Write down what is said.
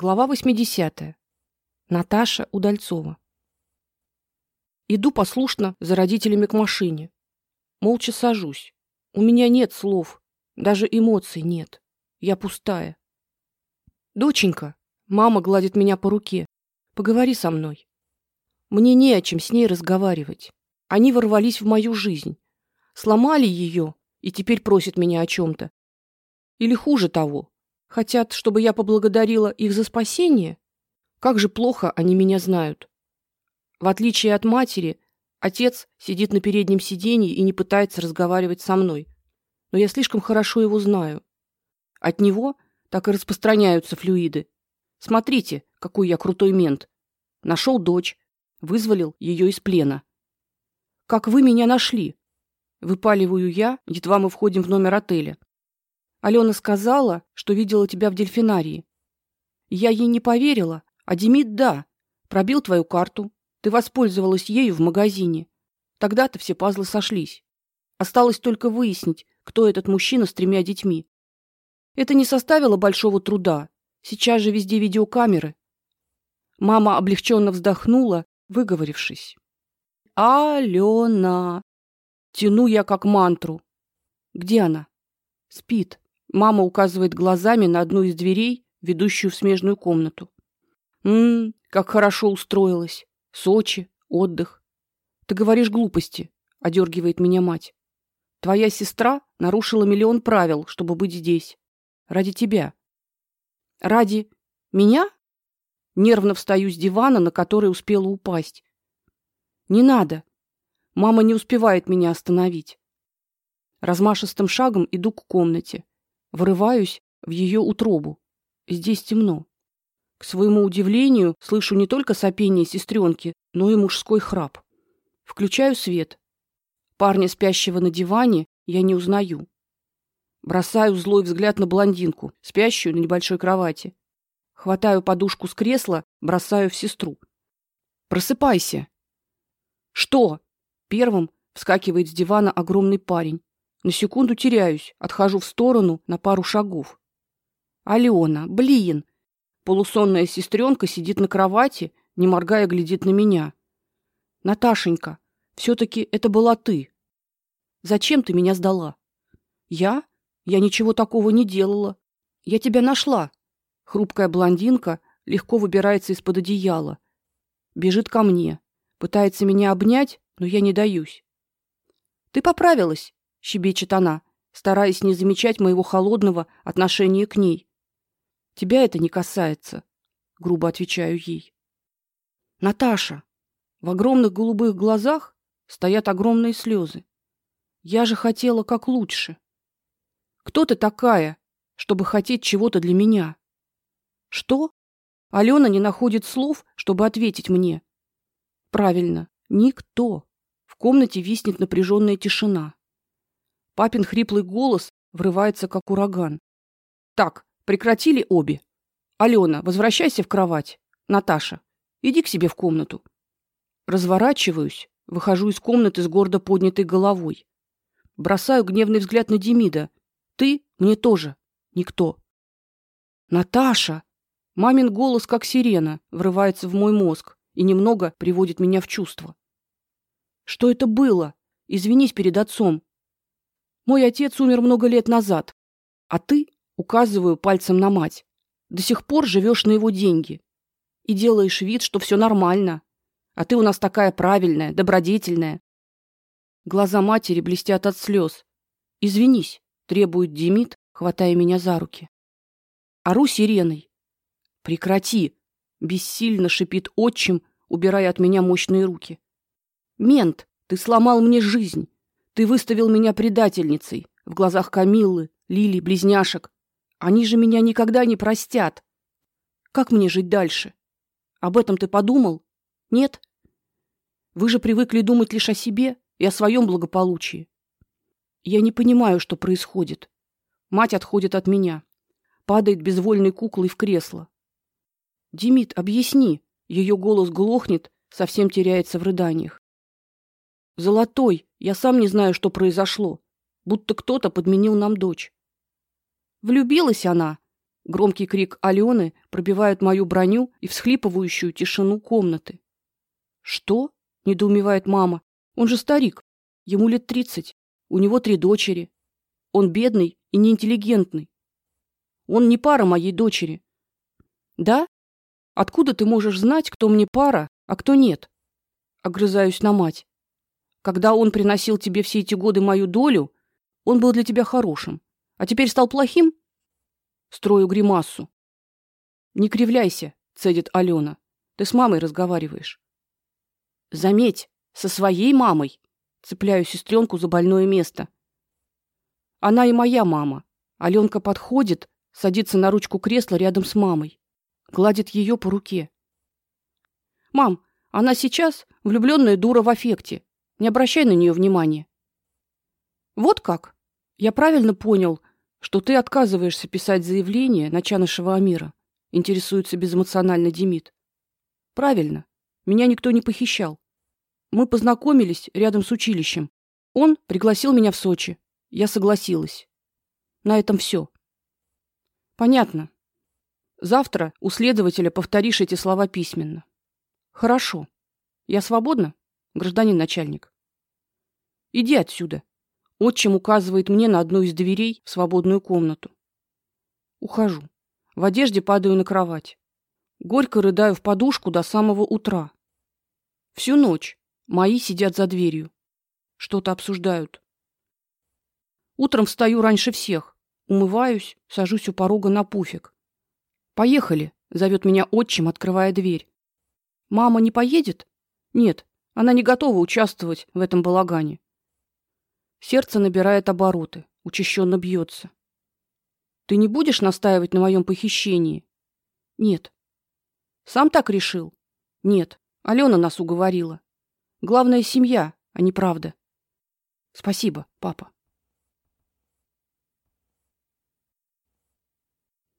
Глава 80. Наташа Удальцова. Иду послушно за родителями к машине. Молча сажусь. У меня нет слов, даже эмоций нет. Я пустая. Доченька, мама гладит меня по руке. Поговори со мной. Мне не о чем с ней разговаривать. Они ворвались в мою жизнь, сломали ее и теперь просят меня о чем то Или хуже того, хотят, чтобы я поблагодарила их за спасение? Как же плохо они меня знают. В отличие от матери, отец сидит на переднем сиденье и не пытается разговаривать со мной. Но я слишком хорошо его знаю. От него так и распространяются флюиды. Смотрите, какой я крутой мент. Нашел дочь, вызволил ее из плена. Как вы меня нашли? Выпаливаю я, едва мы входим в номер отеля. Алена сказала, что видела тебя в дельфинарии. Я ей не поверила, а Демид да. Пробил твою карту, ты воспользовалась ею в магазине. Тогда-то все пазлы сошлись. Осталось только выяснить, кто этот мужчина с тремя детьми. Это не составило большого труда. Сейчас же везде видеокамеры. Мама облегченно вздохнула, выговорившись. Алена. Тяну я как мантру. Где она? Спит. Мама указывает глазами на одну из дверей, ведущую в смежную комнату. М, как хорошо устроилась. Сочи, отдых. Ты говоришь глупости, одергивает меня мать. Твоя сестра нарушила миллион правил, чтобы быть здесь. Ради тебя. Ради меня? Нервно встаю с дивана, на который успела упасть. Не надо. Мама не успевает меня остановить. Размашистым шагом иду к комнате, врываюсь в ее утробу. Здесь темно. К своему удивлению, слышу не только сопение сестренки, но и мужской храп. Включаю свет. Парня, спящего на диване, я не узнаю. Бросаю злой взгляд на блондинку, спящую на небольшой кровати. Хватаю подушку с кресла, бросаю в сестру. Просыпайся. Что? Первым вскакивает с дивана огромный парень. На секунду теряюсь, отхожу в сторону на пару шагов. Алена, блин, Полусонная сестренка сидит на кровати, не моргая глядит на меня. Наташенька, все таки это была ты. Зачем ты меня сдала? Я? Я ничего такого не делала. Я тебя нашла. Хрупкая блондинка легко выбирается из-под одеяла. Бежит ко мне, пытается меня обнять, но я не даюсь. Ты поправилась, щебечет она, стараясь не замечать моего холодного отношения к ней. Тебя это не касается, грубо отвечаю ей. Наташа, в огромных голубых глазах стоят огромные слезы. Я же хотела как лучше. Кто ты такая, чтобы хотеть чего-то для меня? Что? Алена не находит слов, чтобы ответить мне. Правильно, никто. В комнате виснет напряженная тишина. Папин хриплый голос врывается как ураган. Так, Прекратили обе. Алена, возвращайся в кровать. Наташа, иди к себе в комнату. Разворачиваюсь, выхожу из комнаты с гордо поднятой головой. Бросаю гневный взгляд на Демида. Ты мне тоже никто. Наташа, мамин голос как сирена врывается в мой мозг и немного приводит меня в чувство. Что это было? Извинись перед отцом. Мой отец умер много лет назад, а ты Указываю пальцем на мать. До сих пор живешь на его деньги и делаешь вид, что все нормально. А ты у нас такая правильная, добродетельная. Глаза матери блестят от слез. Извинись, требует Демид, хватая меня за руки. Ору сиреной. Прекрати, бессильно шипит отчим, убирая от меня мощные руки. Мент, ты сломал мне жизнь. Ты выставил меня предательницей в глазах Камиллы, Лили, близняшек. Они же меня никогда не простят. Как мне жить дальше? Об этом ты подумал? Нет? Вы же привыкли думать лишь о себе и о своем благополучии. Я не понимаю, что происходит. Мать отходит от меня, падает безвольной куклой в кресло. Демид, объясни. Ее голос глохнет, совсем теряется в рыданиях. Золотой, я сам не знаю, что произошло, будто кто-то подменил нам дочь. Влюбилась она, Громкий крик Алены пробивает мою броню и всхлипывающую тишину комнаты. Что? недоумевает мама. Он же старик. Ему лет тридцать. У него три дочери. Он бедный и неинтеллигентный. Он не пара моей дочери. Да? Откуда ты можешь знать, кто мне пара, а кто нет? Огрызаюсь на мать. Когда он приносил тебе все эти годы мою долю, он был для тебя хорошим, а теперь стал плохим? Строю гримасу. Не кривляйся, цедит Алена. Ты с мамой разговариваешь. Заметь, со своей мамой. Цепляю сестренку за больное место. Она и моя мама. Аленка подходит, садится на ручку кресла рядом с мамой, гладит ее по руке. Мам, она сейчас влюбленная дура в аффекте. Не обращай на нее внимания. Вот как? Я правильно понял, что ты отказываешься писать заявление на Чанышева Амира? Интересуется безэмоционально Демид. Правильно. Меня никто не похищал. Мы познакомились рядом с училищем. Он пригласил меня в Сочи. Я согласилась. На этом все. Понятно. Завтра у следователя повторишь эти слова письменно. Хорошо. Я свободна, гражданин начальник. Иди отсюда. Отчим указывает мне на одну из дверей в свободную комнату. Ухожу. В одежде падаю на кровать. Горько рыдаю в подушку до самого утра. Всю ночь мои сидят за дверью, что-то обсуждают. Утром встаю раньше всех. Умываюсь, сажусь у порога на пуфик. Поехали, зовет меня отчим, открывая дверь. Мама не поедет? Нет, она не готова участвовать в этом балагане. Сердце набирает обороты, учащенно бьется. Ты не будешь настаивать на моем похищении? Нет. Сам так решил? Нет. Алена нас уговорила. Главное семья, а не правда. Спасибо, папа.